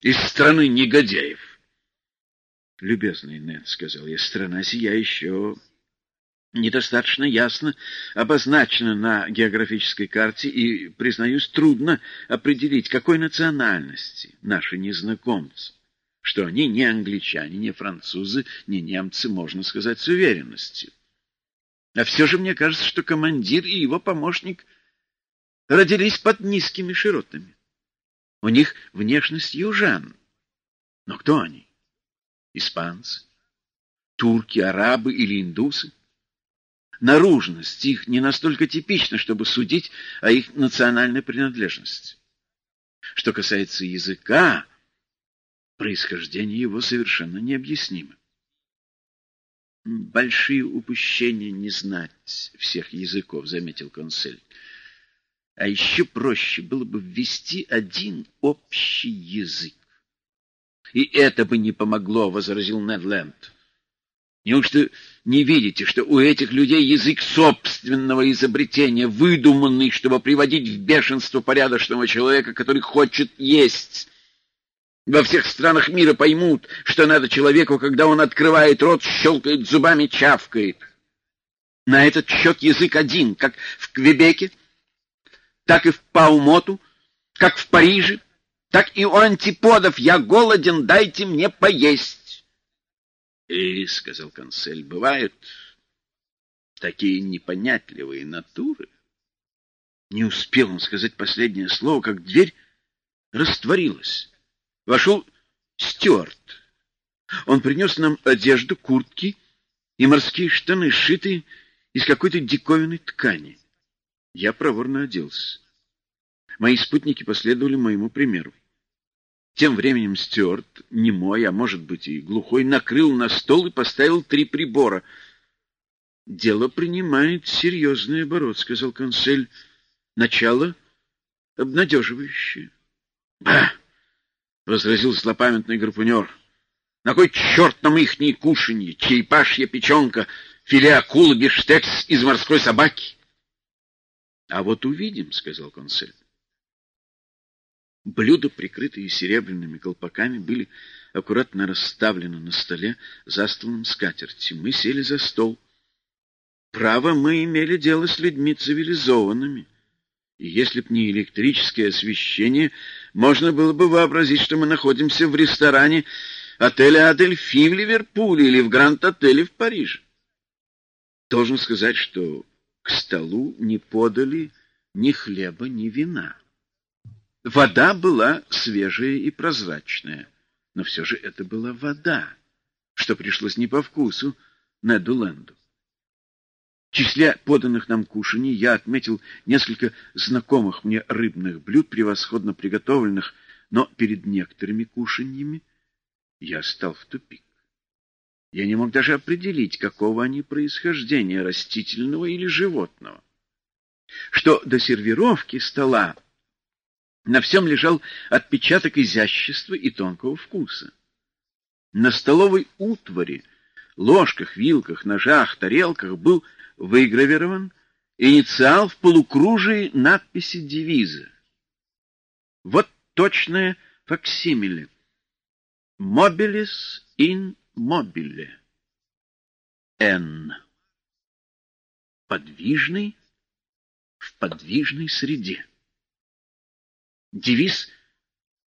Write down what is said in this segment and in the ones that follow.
из страны негодяев. Любезный Нед, — сказал я, — страна сия еще недостаточно ясно обозначена на географической карте, и, признаюсь, трудно определить, какой национальности наши незнакомцы, что они не англичане, не французы, не немцы, можно сказать с уверенностью. А все же мне кажется, что командир и его помощник родились под низкими широтами. У них внешность южан. Но кто они? Испанцы? Турки, арабы или индусы? наружность их не настолько типична, чтобы судить о их национальной принадлежности. Что касается языка, происхождение его совершенно необъяснимо. «Большие упущения не знать всех языков», — заметил консель. «А еще проще было бы ввести один общий язык». «И это бы не помогло», — возразил Недленд. Неужто не видите, что у этих людей язык собственного изобретения, выдуманный, чтобы приводить в бешенство порядочного человека, который хочет есть? Во всех странах мира поймут, что надо человеку, когда он открывает рот, щелкает зубами, чавкает. На этот счет язык один, как в Квебеке, так и в Паумоту, как в Париже, так и у антиподов «Я голоден, дайте мне поесть». И, — сказал консель, — бывают такие непонятливые натуры. Не успел он сказать последнее слово, как дверь растворилась. Вошел Стюарт. Он принес нам одежду, куртки и морские штаны, сшитые из какой-то диковинной ткани. Я проворно оделся. Мои спутники последовали моему примеру. Тем временем Стюарт, немой, а может быть и глухой, накрыл на стол и поставил три прибора. — Дело принимает серьезный оборот, — сказал консель. — Начало обнадеживающее. — Ба! — возразил злопамятный гарпунер. — На кой черт нам ихние кушанье, черепашья печенка, филе акулы, бифштекс из морской собаки? — А вот увидим, — сказал консель. Блюда, прикрытые серебряными колпаками, были аккуратно расставлены на столе застланном скатерти. Мы сели за стол. Право, мы имели дело с людьми цивилизованными. И если б не электрическое освещение, можно было бы вообразить, что мы находимся в ресторане отеля «Адельфи» в Ливерпуле или в Гранд-отеле в Париже. Должен сказать, что к столу не подали ни хлеба, ни вина. Вода была свежая и прозрачная, но все же это была вода, что пришлось не по вкусу Неду Ленду. В числе поданных нам кушаний я отметил несколько знакомых мне рыбных блюд, превосходно приготовленных, но перед некоторыми кушаньями я стал в тупик. Я не мог даже определить, какого они происхождения, растительного или животного. Что до сервировки стола, на всем лежал отпечаток изящества и тонкого вкуса. На столовой утвари, ложках, вилках, ножах, тарелках был выгравирован инициал в полукружии надписи девиза. Вот точное факсимиле. «Mobilis in mobile». Н. Подвижный в подвижной среде. Девиз,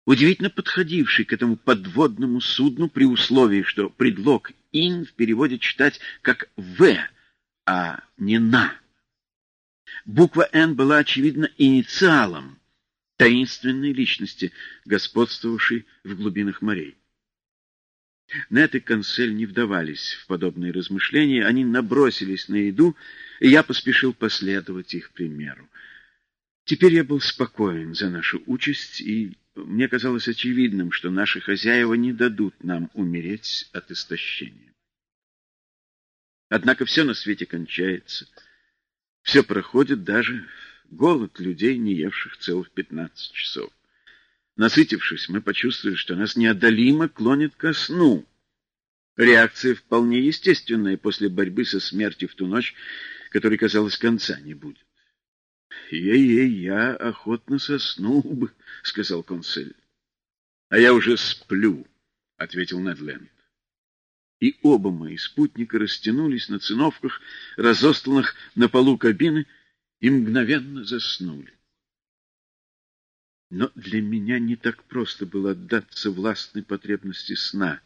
удивительно подходивший к этому подводному судну при условии, что предлог «ин» в переводе читать как «в», а не «на». Буква «Н» была, очевидно, инициалом таинственной личности, господствовавшей в глубинах морей. Нет и Консель не вдавались в подобные размышления, они набросились на еду, и я поспешил последовать их примеру. Теперь я был спокоен за нашу участь, и мне казалось очевидным, что наши хозяева не дадут нам умереть от истощения. Однако все на свете кончается, все проходит, даже голод людей, не евших целых пятнадцать часов. Насытившись, мы почувствовали, что нас неодолимо клонит ко сну. Реакция вполне естественная после борьбы со смертью в ту ночь, которой, казалось, конца не будет. — Ей-ей, я охотно соснул бы, — сказал консель. — А я уже сплю, — ответил Недленд. И оба мои спутника растянулись на циновках, разостланных на полу кабины, и мгновенно заснули. Но для меня не так просто было отдаться властной потребности сна.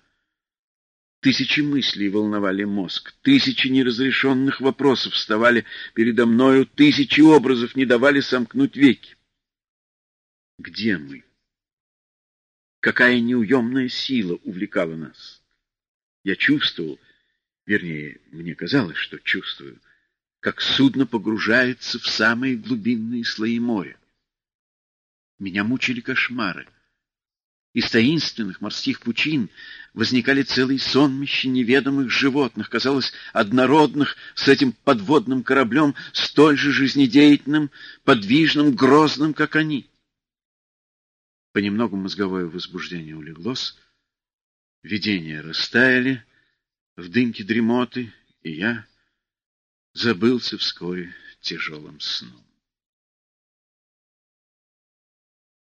Тысячи мыслей волновали мозг, тысячи неразрешенных вопросов вставали передо мною, тысячи образов не давали сомкнуть веки. Где мы? Какая неуемная сила увлекала нас? Я чувствовал, вернее, мне казалось, что чувствую, как судно погружается в самые глубинные слои моря. Меня мучили кошмары. Из таинственных морских пучин возникали целые сонмища неведомых животных, казалось, однородных с этим подводным кораблем, столь же жизнедеятельным, подвижным, грозным, как они. Понемногу мозговое возбуждение улеглось, видения растаяли в дымке дремоты, и я забылся вскоре тяжелым сном.